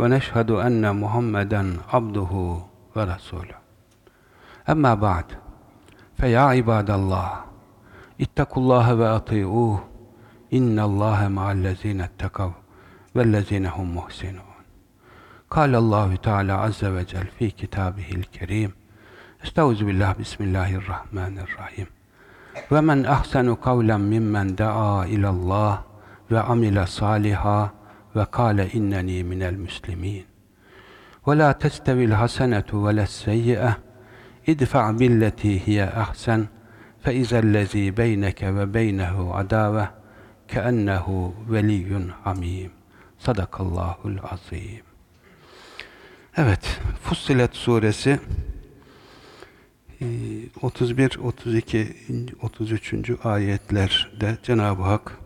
leh ve neşhedü enne Muhammeden abduhu ve resulü. Emma ba'd. Fe ya ibadallah. İttekullaha ve ati'uh. İnnallâhe ma'allezîne ettekav vellezîne hum muhsinûn. قال الله تعالى عز وجل في كتابه الكريم استعوذ بالله بسم الله الرحمن الرحيم ومن أحسن قولا ممن دعا إلى الله وعمل صالحا ve kâle inneni minel müslimin. Ve la testevil hasenetu ve lesseyyeh idfa billeti hiye ahsen fe izellezî beyneke ve beynehu adâve keennehu veliyyun hamim. Sadakallahul azim. Evet, Fussilet suresi 31, 32, 33. ayetlerde Cenab-ı Hak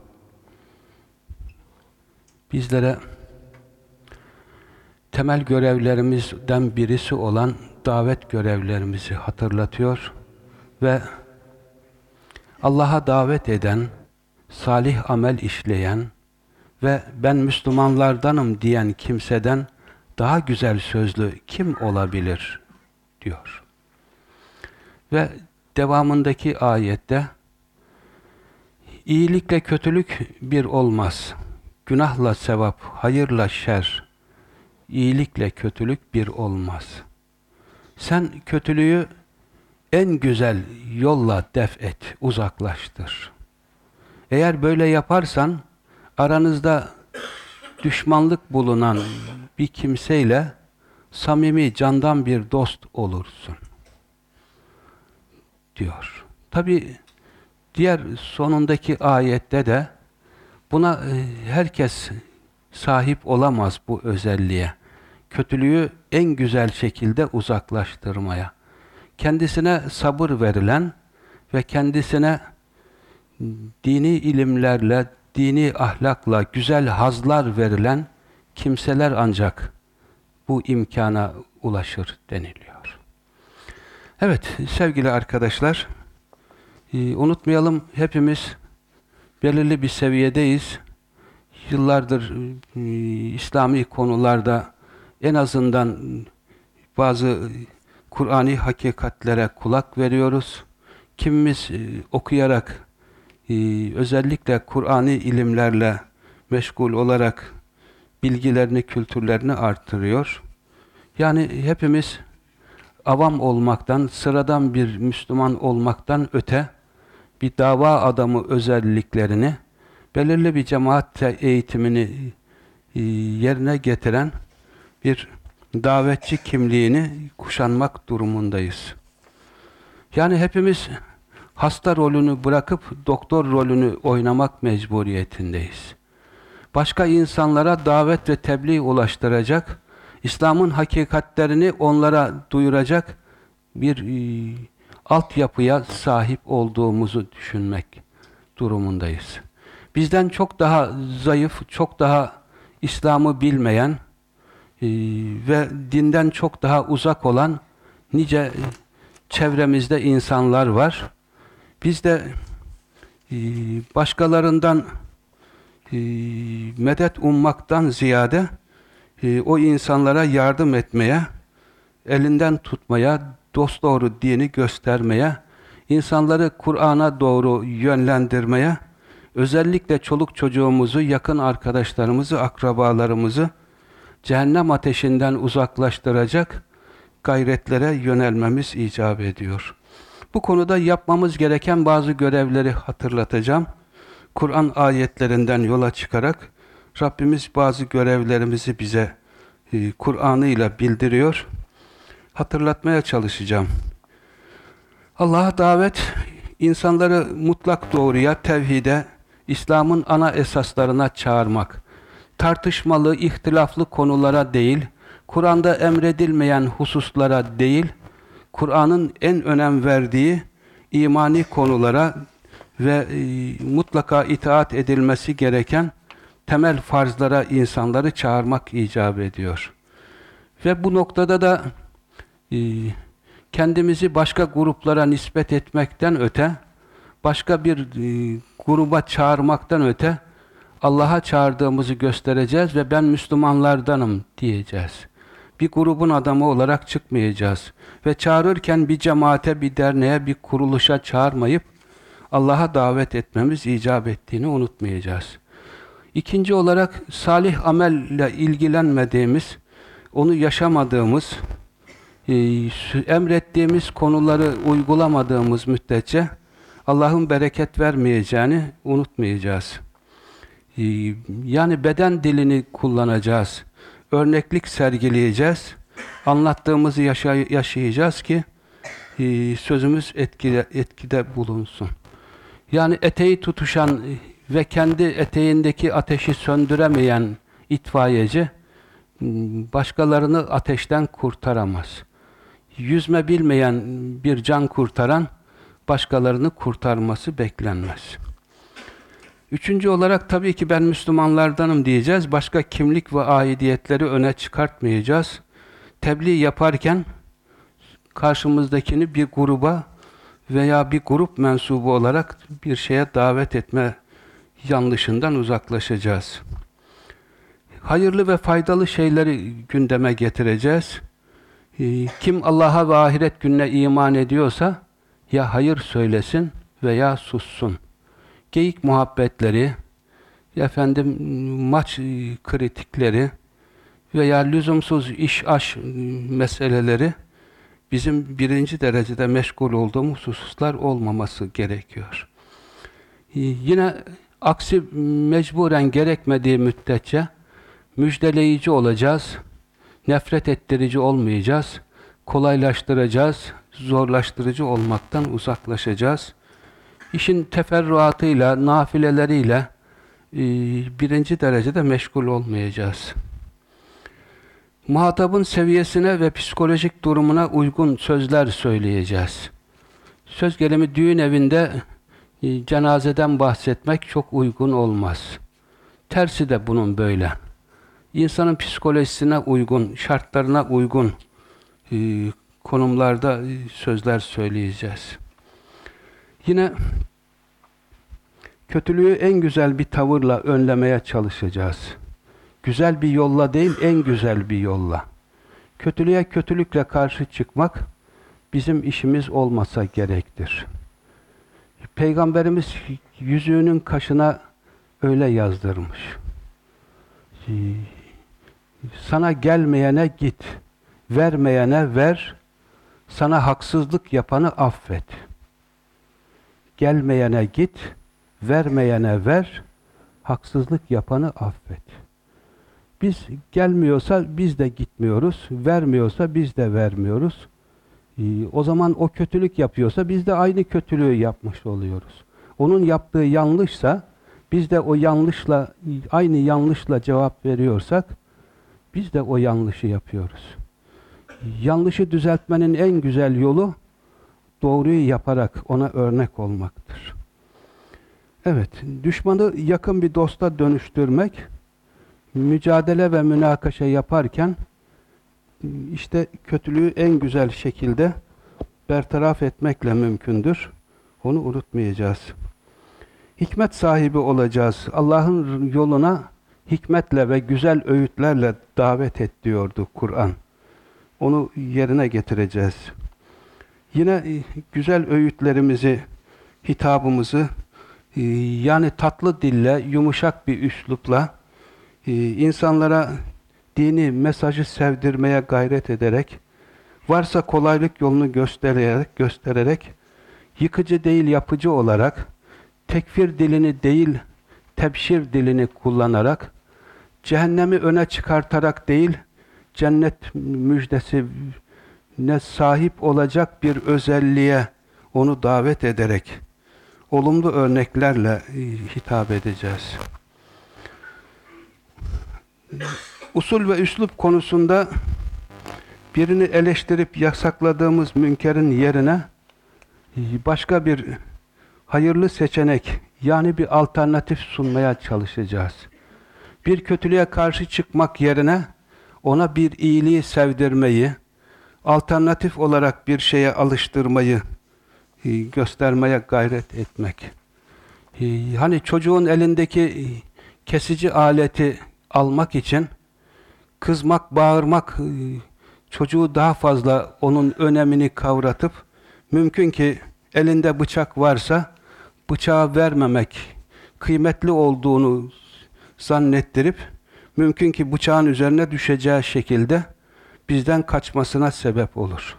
bizlere temel görevlerimizden birisi olan davet görevlerimizi hatırlatıyor ve Allah'a davet eden, salih amel işleyen ve ben Müslümanlardanım diyen kimseden daha güzel sözlü kim olabilir diyor. Ve devamındaki ayette iyilikle kötülük bir olmaz. Günahla sevap, hayırla şer, iyilikle kötülük bir olmaz. Sen kötülüğü en güzel yolla def et, uzaklaştır. Eğer böyle yaparsan, aranızda düşmanlık bulunan bir kimseyle samimi, candan bir dost olursun. Diyor. Tabi diğer sonundaki ayette de buna herkes sahip olamaz bu özelliğe. Kötülüğü en güzel şekilde uzaklaştırmaya. Kendisine sabır verilen ve kendisine dini ilimlerle, dini ahlakla, güzel hazlar verilen kimseler ancak bu imkana ulaşır deniliyor. Evet sevgili arkadaşlar, unutmayalım hepimiz belirli bir seviyedeyiz. Yıllardır İslami konularda en azından bazı Kur'ani hakikatlere kulak veriyoruz. Kimimiz okuyarak özellikle Kur'ani ilimlerle meşgul olarak bilgilerini, kültürlerini arttırıyor. Yani hepimiz avam olmaktan, sıradan bir Müslüman olmaktan öte bir dava adamı özelliklerini, belirli bir cemaat eğitimini yerine getiren bir davetçi kimliğini kuşanmak durumundayız. Yani hepimiz hasta rolünü bırakıp doktor rolünü oynamak mecburiyetindeyiz. Başka insanlara davet ve tebliğ ulaştıracak, İslam'ın hakikatlerini onlara duyuracak bir e, altyapıya sahip olduğumuzu düşünmek durumundayız. Bizden çok daha zayıf, çok daha İslam'ı bilmeyen e, ve dinden çok daha uzak olan nice çevremizde insanlar var. Biz de e, başkalarından e, medet ummaktan ziyade o insanlara yardım etmeye, elinden tutmaya, dost doğru dini göstermeye, insanları Kur'an'a doğru yönlendirmeye, özellikle çoluk çocuğumuzu, yakın arkadaşlarımızı, akrabalarımızı cehennem ateşinden uzaklaştıracak gayretlere yönelmemiz icap ediyor. Bu konuda yapmamız gereken bazı görevleri hatırlatacağım. Kur'an ayetlerinden yola çıkarak Rabbimiz bazı görevlerimizi bize e, Kur'an'ıyla bildiriyor. Hatırlatmaya çalışacağım. Allah'a davet, insanları mutlak doğruya, tevhide, İslam'ın ana esaslarına çağırmak. Tartışmalı, ihtilaflı konulara değil, Kur'an'da emredilmeyen hususlara değil, Kur'an'ın en önem verdiği imani konulara ve e, mutlaka itaat edilmesi gereken temel farzlara insanları çağırmak icap ediyor. Ve bu noktada da kendimizi başka gruplara nispet etmekten öte, başka bir e, gruba çağırmaktan öte, Allah'a çağırdığımızı göstereceğiz ve ben Müslümanlardanım diyeceğiz. Bir grubun adamı olarak çıkmayacağız. Ve çağırırken bir cemaate, bir derneğe, bir kuruluşa çağırmayıp Allah'a davet etmemiz icap ettiğini unutmayacağız. İkinci olarak salih amelle ilgilenmediğimiz, onu yaşamadığımız, emrettiğimiz konuları uygulamadığımız müddetçe Allah'ın bereket vermeyeceğini unutmayacağız. E, yani beden dilini kullanacağız. Örneklik sergileyeceğiz. Anlattığımızı yaşay yaşayacağız ki e, sözümüz etkide, etkide bulunsun. Yani eteği tutuşan ve kendi eteğindeki ateşi söndüremeyen itfaiyeci başkalarını ateşten kurtaramaz. Yüzme bilmeyen bir can kurtaran başkalarını kurtarması beklenmez. Üçüncü olarak tabii ki ben Müslümanlardanım diyeceğiz. Başka kimlik ve aidiyetleri öne çıkartmayacağız. Tebliğ yaparken karşımızdakini bir gruba veya bir grup mensubu olarak bir şeye davet etme yanlışından uzaklaşacağız. Hayırlı ve faydalı şeyleri gündeme getireceğiz. Ee, kim Allah'a ve ahiret gününe iman ediyorsa ya hayır söylesin veya sussun. Geyik muhabbetleri, efendim maç kritikleri veya lüzumsuz iş aş meseleleri bizim birinci derecede meşgul olduğumuz hususlar olmaması gerekiyor. Ee, yine aksi mecburen gerekmediği müddetçe müjdeleyici olacağız, nefret ettirici olmayacağız, kolaylaştıracağız, zorlaştırıcı olmaktan uzaklaşacağız. İşin teferruatıyla, nafileleriyle e, birinci derecede meşgul olmayacağız. Muhatabın seviyesine ve psikolojik durumuna uygun sözler söyleyeceğiz. Söz gelimi düğün evinde e, cenazeden bahsetmek çok uygun olmaz. Tersi de bunun böyle. İnsanın psikolojisine uygun, şartlarına uygun e, konumlarda e, sözler söyleyeceğiz. Yine kötülüğü en güzel bir tavırla önlemeye çalışacağız. Güzel bir yolla değil, en güzel bir yolla. Kötülüğe kötülükle karşı çıkmak bizim işimiz olmasa gerektir. Peygamberimiz yüzüğünün kaşına öyle yazdırmış. Sana gelmeyene git, vermeyene ver, sana haksızlık yapanı affet. Gelmeyene git, vermeyene ver, haksızlık yapanı affet. Biz gelmiyorsa biz de gitmiyoruz, vermiyorsa biz de vermiyoruz. Ee, o zaman o kötülük yapıyorsa biz de aynı kötülüğü yapmış oluyoruz. Onun yaptığı yanlışsa biz de o yanlışla aynı yanlışla cevap veriyorsak biz de o yanlışı yapıyoruz. Yanlışı düzeltmenin en güzel yolu doğruyu yaparak ona örnek olmaktır. Evet, düşmanı yakın bir dosta dönüştürmek, mücadele ve münakaşa yaparken işte kötülüğü en güzel şekilde bertaraf etmekle mümkündür. Onu unutmayacağız. Hikmet sahibi olacağız. Allah'ın yoluna hikmetle ve güzel öğütlerle davet et diyordu Kur'an. Onu yerine getireceğiz. Yine e, güzel öğütlerimizi, hitabımızı e, yani tatlı dille, yumuşak bir üslupla e, insanlara dini mesajı sevdirmeye gayret ederek, varsa kolaylık yolunu göstererek, göstererek, yıkıcı değil yapıcı olarak, tekfir dilini değil tebşir dilini kullanarak, cehennemi öne çıkartarak değil, cennet müjdesi ne sahip olacak bir özelliğe onu davet ederek, olumlu örneklerle hitap edeceğiz. Usul ve üslup konusunda birini eleştirip yasakladığımız münkerin yerine başka bir hayırlı seçenek yani bir alternatif sunmaya çalışacağız. Bir kötülüğe karşı çıkmak yerine ona bir iyiliği sevdirmeyi, alternatif olarak bir şeye alıştırmayı e, göstermeye gayret etmek. E, Hani çocuğun elindeki e, kesici aleti almak için kızmak, bağırmak çocuğu daha fazla onun önemini kavratıp mümkün ki elinde bıçak varsa bıçağı vermemek, kıymetli olduğunu zannettirip mümkün ki bıçağın üzerine düşeceği şekilde bizden kaçmasına sebep olur.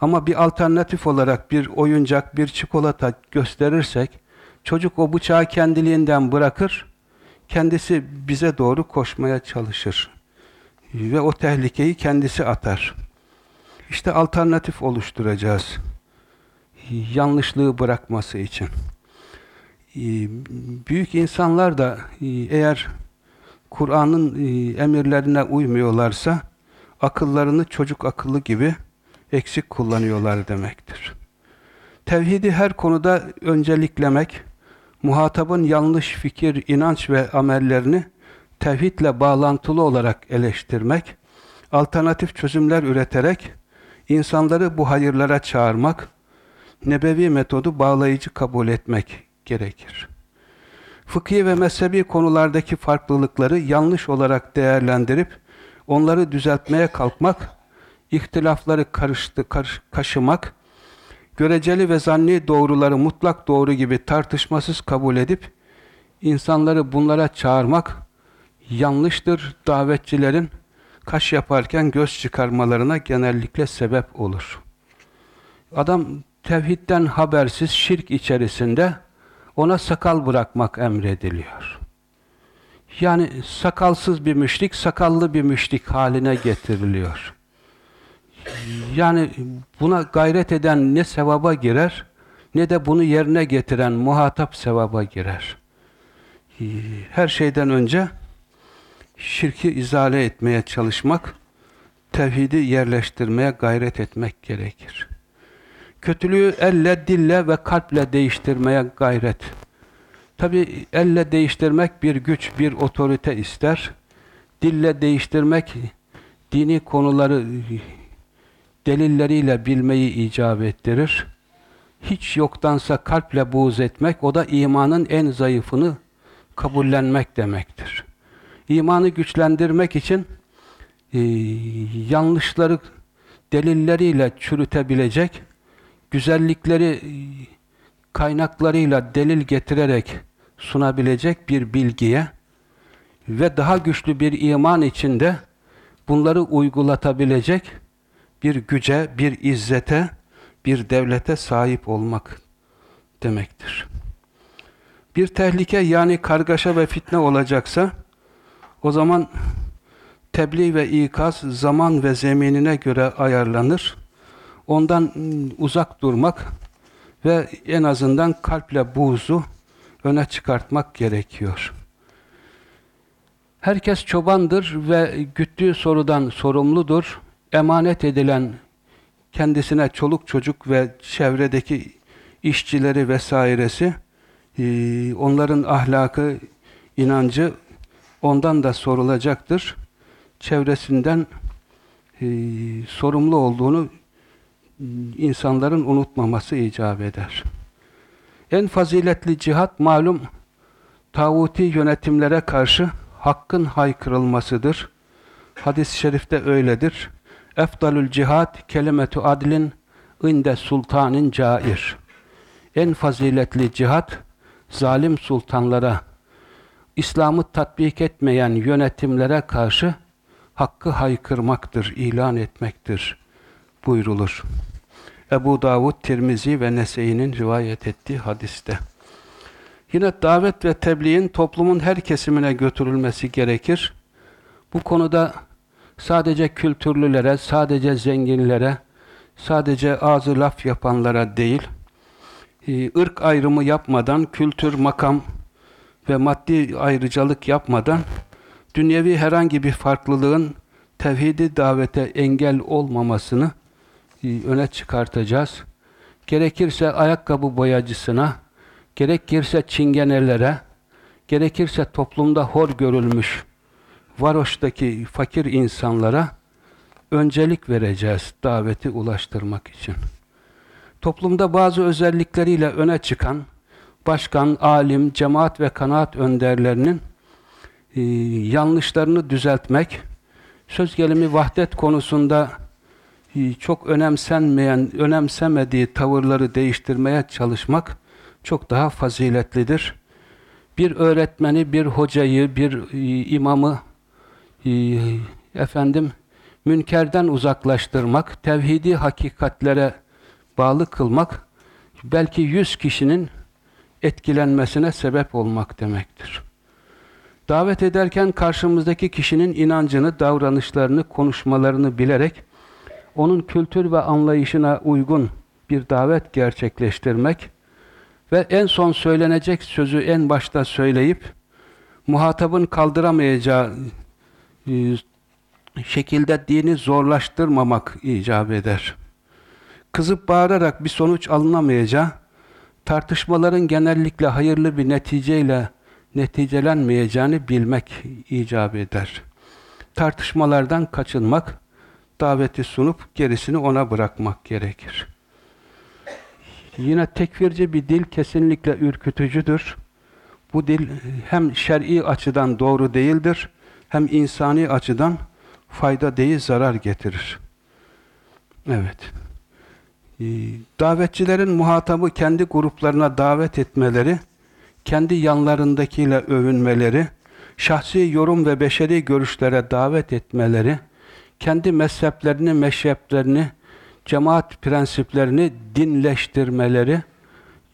Ama bir alternatif olarak bir oyuncak, bir çikolata gösterirsek çocuk o bıçağı kendiliğinden bırakır, kendisi bize doğru koşmaya çalışır. Ve o tehlikeyi kendisi atar. İşte alternatif oluşturacağız. Yanlışlığı bırakması için. Ee, Büyük insanlar da e, eğer Kur'an'ın e, emirlerine uymuyorlarsa akıllarını çocuk akıllı gibi eksik kullanıyorlar demektir. Tevhidi her konuda önceliklemek, muhatabın yanlış fikir, inanç ve amellerini tevhidle bağlantılı olarak eleştirmek, alternatif çözümler üreterek insanları bu hayırlara çağırmak, nebevi metodu bağlayıcı kabul etmek gerekir. Fıkhi ve mezhebi konulardaki farklılıkları yanlış olarak değerlendirip onları düzeltmeye kalkmak, ihtilafları karıştı, karış, kaşımak, göreceli ve zanni doğruları mutlak doğru gibi tartışmasız kabul edip insanları bunlara çağırmak yanlıştır. Davetçilerin kaş yaparken göz çıkarmalarına genellikle sebep olur. Adam tevhidden habersiz şirk içerisinde ona sakal bırakmak emrediliyor. Yani sakalsız bir müşrik, sakallı bir müşrik haline getiriliyor. Yani buna gayret eden ne sevaba girer, ne de bunu yerine getiren muhatap sevaba girer. Her şeyden önce şirki izale etmeye çalışmak, tevhidi yerleştirmeye gayret etmek gerekir. Kötülüğü elle, dille ve kalple değiştirmeye gayret. Tabi elle değiştirmek bir güç, bir otorite ister. Dille değiştirmek dini konuları delilleriyle bilmeyi icap ettirir. Hiç yoktansa kalple buğz etmek, o da imanın en zayıfını kabullenmek demektir. İmanı güçlendirmek için e, yanlışları delilleriyle çürütebilecek, güzellikleri kaynaklarıyla delil getirerek sunabilecek bir bilgiye ve daha güçlü bir iman içinde bunları uygulatabilecek bir güce, bir izzete, bir devlete sahip olmak demektir. Bir tehlike yani kargaşa ve fitne olacaksa o zaman tebliğ ve ikaz zaman ve zeminine göre ayarlanır. Ondan uzak durmak ve en azından kalple buğzu öne çıkartmak gerekiyor. Herkes çobandır ve güttüğü sorudan sorumludur. Emanet edilen kendisine çoluk çocuk ve çevredeki işçileri vesairesi onların ahlakı, inancı ondan da sorulacaktır. Çevresinden sorumlu olduğunu insanların unutmaması icap eder. En faziletli cihat malum tağuti yönetimlere karşı hakkın haykırılmasıdır. Hadis-i şerifte öyledir. Efdalül cihat kelimetu adlin inde sultanin cair. En faziletli cihat zalim sultanlara, İslam'ı tatbik etmeyen yönetimlere karşı hakkı haykırmaktır, ilan etmektir buyrulur. Ebu Davud, Tirmizi ve Nese'inin rivayet ettiği hadiste. Yine davet ve tebliğin toplumun her kesimine götürülmesi gerekir. Bu konuda sadece kültürlülere, sadece zenginlere, sadece ağzı laf yapanlara değil, e, ırk ayrımı yapmadan, kültür, makam ve maddi ayrıcalık yapmadan, dünyevi herhangi bir farklılığın tevhidi davete engel olmamasını öne çıkartacağız. Gerekirse ayakkabı boyacısına, gerekirse çingenelere, gerekirse toplumda hor görülmüş varoştaki fakir insanlara öncelik vereceğiz daveti ulaştırmak için. Toplumda bazı özellikleriyle öne çıkan başkan, alim, cemaat ve kanaat önderlerinin e, yanlışlarını düzeltmek, söz gelimi vahdet konusunda çok önemsenmeyen, önemsemediği tavırları değiştirmeye çalışmak çok daha faziletlidir. Bir öğretmeni, bir hocayı, bir e, imamı e, efendim münkerden uzaklaştırmak, tevhidi hakikatlere bağlı kılmak belki yüz kişinin etkilenmesine sebep olmak demektir. Davet ederken karşımızdaki kişinin inancını, davranışlarını, konuşmalarını bilerek onun kültür ve anlayışına uygun bir davet gerçekleştirmek ve en son söylenecek sözü en başta söyleyip muhatabın kaldıramayacağı e, şekilde dini zorlaştırmamak icap eder. Kızıp bağırarak bir sonuç alınamayacağı, tartışmaların genellikle hayırlı bir neticeyle neticelenmeyeceğini bilmek icap eder. Tartışmalardan kaçınmak, daveti sunup gerisini ona bırakmak gerekir. Yine tekfirci bir dil kesinlikle ürkütücüdür. Bu dil hem şer'i açıdan doğru değildir, hem insani açıdan fayda değil zarar getirir. Evet. Ee, davetçilerin muhatabı kendi gruplarına davet etmeleri, kendi yanlarındakiyle övünmeleri, şahsi yorum ve beşeri görüşlere davet etmeleri, kendi mezheplerini, meşreplerini, cemaat prensiplerini dinleştirmeleri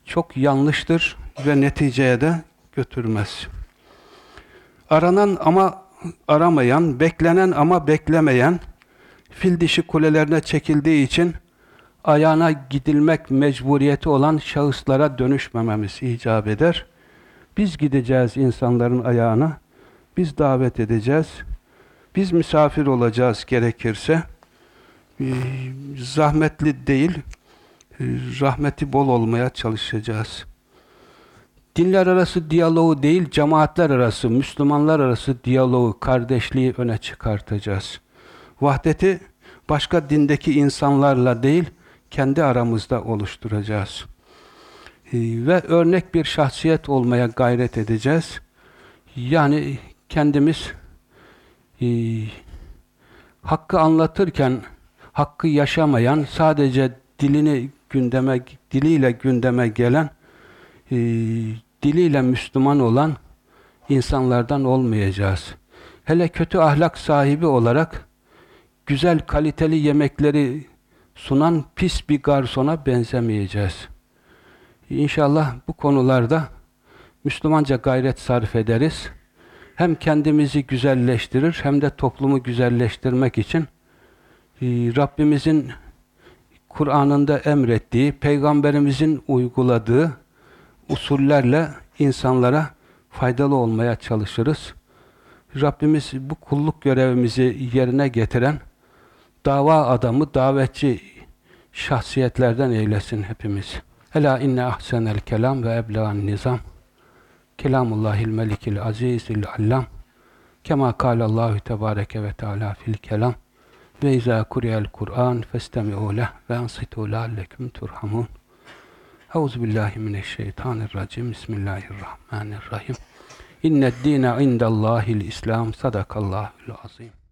çok yanlıştır ve neticeye de götürmez. Aranan ama aramayan, beklenen ama beklemeyen, fil dişi kulelerine çekildiği için ayağına gidilmek mecburiyeti olan şahıslara dönüşmememiz icap eder. Biz gideceğiz insanların ayağına, biz davet edeceğiz, biz misafir olacağız gerekirse. Ee, zahmetli değil, e, rahmeti bol olmaya çalışacağız. Dinler arası diyaloğu değil, cemaatler arası, Müslümanlar arası diyaloğu, kardeşliği öne çıkartacağız. Vahdeti başka dindeki insanlarla değil, kendi aramızda oluşturacağız. Ee, ve örnek bir şahsiyet olmaya gayret edeceğiz. Yani kendimiz e, hakkı anlatırken hakkı yaşamayan, sadece dilini gündeme diliyle gündeme gelen e, diliyle Müslüman olan insanlardan olmayacağız. Hele kötü ahlak sahibi olarak güzel kaliteli yemekleri sunan pis bir garsona benzemeyeceğiz. İnşallah bu konularda Müslümanca gayret sarf ederiz. Hem kendimizi güzelleştirir hem de toplumu güzelleştirmek için e, Rabbimizin Kur'an'ında emrettiği, Peygamberimizin uyguladığı usullerle insanlara faydalı olmaya çalışırız. Rabbimiz bu kulluk görevimizi yerine getiren dava adamı, davetçi şahsiyetlerden eylesin hepimiz. Ela inne ahsenel kelam ve eblegan nizam. Kelamullahil melikil azizil allam. Kema kâlallahu tebâreke ve teâlâ fil kelam. Ve izâ kuriyel Kur'an festemi'û leh ve ansitû lealleküm turhamun. Euzu billahi mineşşeytanirracim. Bismillahirrahmanirrahim. İnned dîne indallâhil İslam. Sadakallâhul azîm.